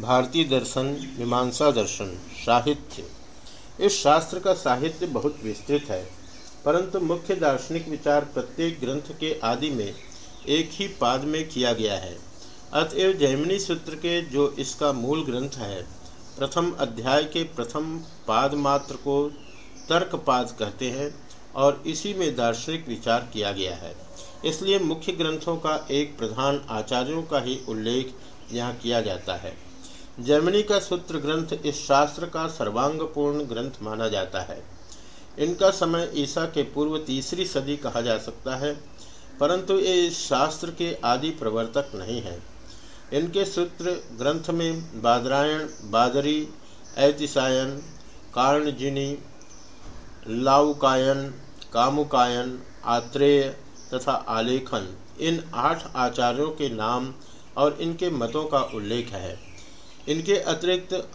भारतीय दर्शन, मीमांसा दर्शन, साहित्य। इस शास्त्र का साहित्य बहुत विस्तृत है, परंतु मुख्य दार्शनिक विचार प्रत्येक ग्रंथ के आदि में एक ही पाद में किया गया है। अतएव जैमिनी सूत्र के जो इसका मूल ग्रंथ है, प्रथम अध्याय के प्रथम पाद मात्र को तर्कपाद कहते हैं और इसी में दार्शनिक विचार किया गया है। इसलिए मुख्य ग्रंथों का एक प्रधान आचार्यों का ही उल्लेख यहाँ किया जाता है। जर्मनी का सूत्र ग्रंथ इस शास्त्र का सर्वांग सर्वांगपूर्ण ग्रंथ माना जाता है। इनका समय ईसा के पूर्व तीसरी सदी कहा जा सकता है, परंतु ये इस शास्त्र के आदि प्रवर्तक नहीं हैं। इनके सूत्र ग्रंथ में बादरायण, बादरी, ऐतिसायन, कार्णजिनी, लाउकायन, कामुकायन, आत्रेय तथा आलेखन, इन आठ आचार्यों के नाम और इनके मतों का उल्लेख है। इनके अतिरिक्त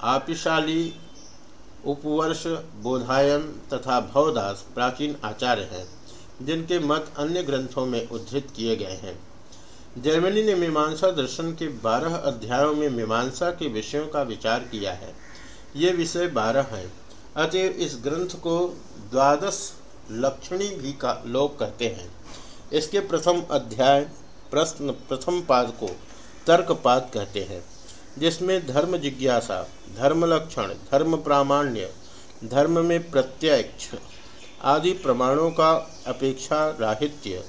आपिशाली उपवर्ष, बोधायन तथा भवदास प्राचीन आचार्य हैं, जिनके मत अन्य ग्रंथों में उद्धृत किए गए हैं। जर्मनी ने मीमांसा दर्शन के बारह अध्यायों में मीमांसा के विषयों का विचार किया है। ये विषय बारह हैं। अतएव इस ग्रंथ को द्वादश लक्षणी भी का लोग कहते हैं। इसके प्रथम अध्याय प्रश्न प्रथम पाद को तर्कपाद कहते हैं। जिसमें धर्म जिज्ञासा, धर्म लक्षण, धर्म प्रामाण्य, धर्म में प्रत्यक्ष आदि प्रमाणों का अपेक्षा राहित्य,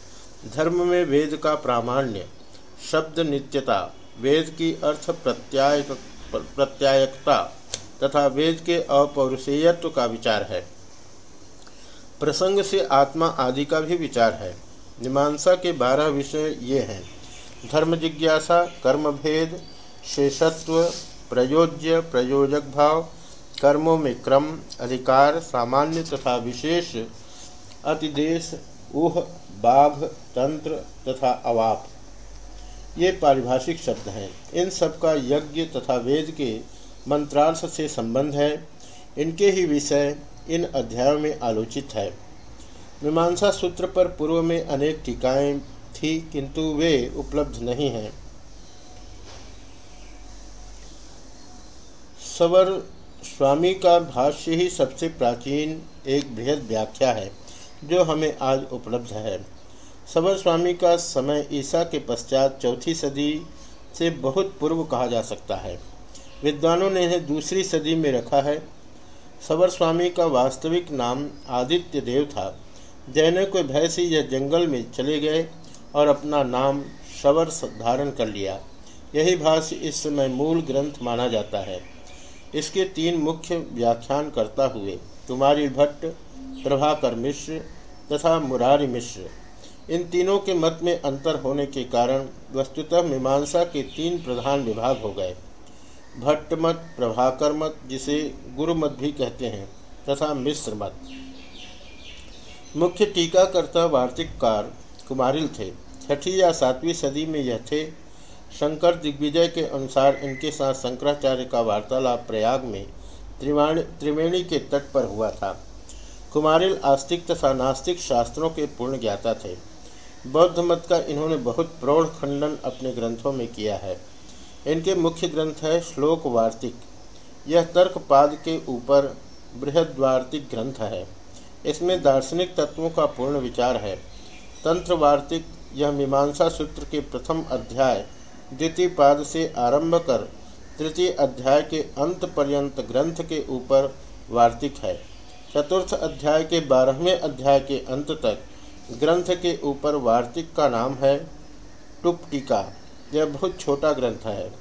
धर्म में वेद का प्रामाण्य, शब्द नित्यता, वेद की अर्थ प्रत्याय प्रत्यायकता तथा वेद के अपौरुषेयत्व का विचार है। प्रसंग से आत्मा आदि का भी विचार है। मीमांसा के बारह विषय ये हैं। धर्म जिज्ञासा कर्म भेद शेषत्व, प्रयोज्य प्रयोजक भाव कर्मों में क्रम अधिकार, सामान्य तथा विशेष, अतिदेश, ऊह, बाघ, तंत्र तथा अवाप। ये पारिभाषिक शब्द हैं। इन सब का यज्ञ तथा वेद के मंत्रार्थ से संबंध है। इनके ही विषय इन अध्यायों में आलोचित है। मीमांसा सूत्र पर पूर्व में अनेक टीकाएँ थी, किंतु वे उपलब्ध नहीं हैं। सवर स्वामी का भाष्य ही सबसे प्राचीन एक बृहद व्याख्या है, जो हमें आज उपलब्ध है। सवर स्वामी का समय ईसा के पश्चात चौथी सदी से बहुत पूर्व कहा जा सकता है। विद्वानों ने इन्हें दूसरी सदी में रखा है। सवर स्वामी का वास्तविक नाम आदित्य देव था। जैन को भय से यह जंगल में चले गए और अपना नाम सवर धारण कर लिया। यही भाष्य इस समय मूल ग्रंथ माना जाता है। इसके तीन मुख्य व्याख्यान करता हुए कुमारी भट्ट, प्रभाकर मिश्र तथा मुरारी मिश्र। इन तीनों के मत में अंतर होने के कारण वस्तुतः मीमांसा के तीन प्रधान विभाग हो गए। भट्ट मत, प्रभाकर मत, जिसे गुरु मत भी कहते हैं, तथा मिश्र मत। मुख्य टीकाकर्ता वार्तिककार कुमारिल थे। छठी या सातवीं सदी में यह थे शंकर दिग्विजय के अनुसार इनके साथ शंकराचार्य का वार्तालाप प्रयाग में त्रिवाणी त्रिवेणी के तट पर हुआ था। कुमारिल आस्तिक तथा नास्तिक शास्त्रों के पूर्ण ज्ञाता थे। बौद्ध मत का इन्होंने बहुत प्रौढ़ खंडन अपने ग्रंथों में किया है। इनके मुख्य ग्रंथ है श्लोक वार्तिक। यह तर्कपाद के ऊपर बृहद्वार्तिक ग्रंथ है। इसमें दार्शनिक तत्वों का पूर्ण विचार है। तंत्र वार्तिक, यह मीमांसा सूत्र के प्रथम अध्याय द्वितीय पाद से आरंभ कर तृतीय अध्याय के अंत पर्यंत ग्रंथ के ऊपर वार्तिक है। चतुर्थ अध्याय के बारहवें अध्याय के अंत तक ग्रंथ के ऊपर वार्तिक का नाम है टुप टीका। यह बहुत छोटा ग्रंथ है।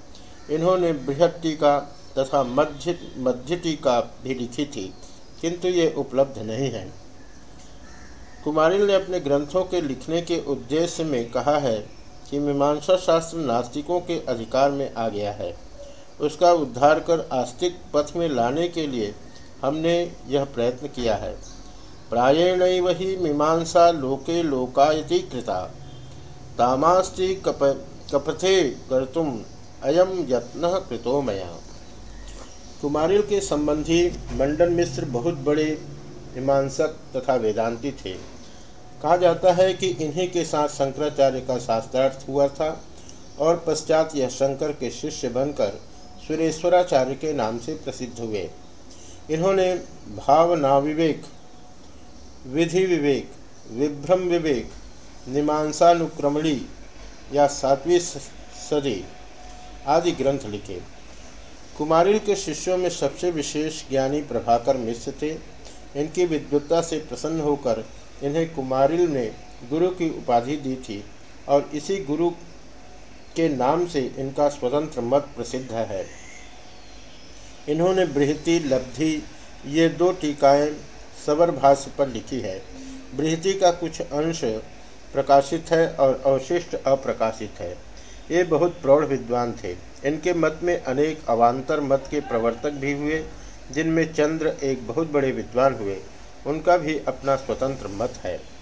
इन्होंने बृहद टीका तथा मध्य मध्य टीका भी लिखी थी, किंतु ये उपलब्ध नहीं है। कुमारिल ने अपने ग्रंथों के लिखने के उद्देश्य में कहा है कि मीमांसा शास्त्र नास्तिकों के अधिकार में आ गया है। उसका उद्धार कर आस्तिक पथ में लाने के लिए हमने यह प्रयत्न किया है। प्रायेण वही मीमांसा लोके लोकायती कृता। तामास्ति कप, कपथे कर्तुम अयम यत्न कृतो मया। कुमारिल के संबंधी मंडन मिश्र बहुत बड़े मीमांसक तथा वेदांती थे। कहा जाता है कि इन्हीं के साथ शंकराचार्य का शास्त्रार्थ हुआ था और पश्चात यह शंकर के शिष्य बनकर सुरेश्वराचार्य के नाम से प्रसिद्ध हुए। इन्होंने भावना विवेक, विधि विवेक, विभ्रम विवेक मीमांसानुक्रमणी या सातवीं सदी आदि ग्रंथ लिखे। कुमारिल के शिष्यों में सबसे विशेष ज्ञानी प्रभाकर मिश्र थे। इनकी विद्वत्ता से प्रसन्न होकर इन्हें कुमारिल ने गुरु की उपाधि दी थी और इसी गुरु के नाम से इनका स्वतंत्र मत प्रसिद्ध है। इन्होंने बृहति, लब्धि, ये दो टीकाएँ सबर भाष्य पर लिखी है। बृहति का कुछ अंश प्रकाशित है और अवशिष्ट अप्रकाशित है। ये बहुत प्रौढ़ विद्वान थे। इनके मत में अनेक अवान्तर मत के प्रवर्तक भी हुए, जिनमें चंद्र एक बहुत बड़े विद्वान हुए। उनका भी अपना स्वतंत्र मत है।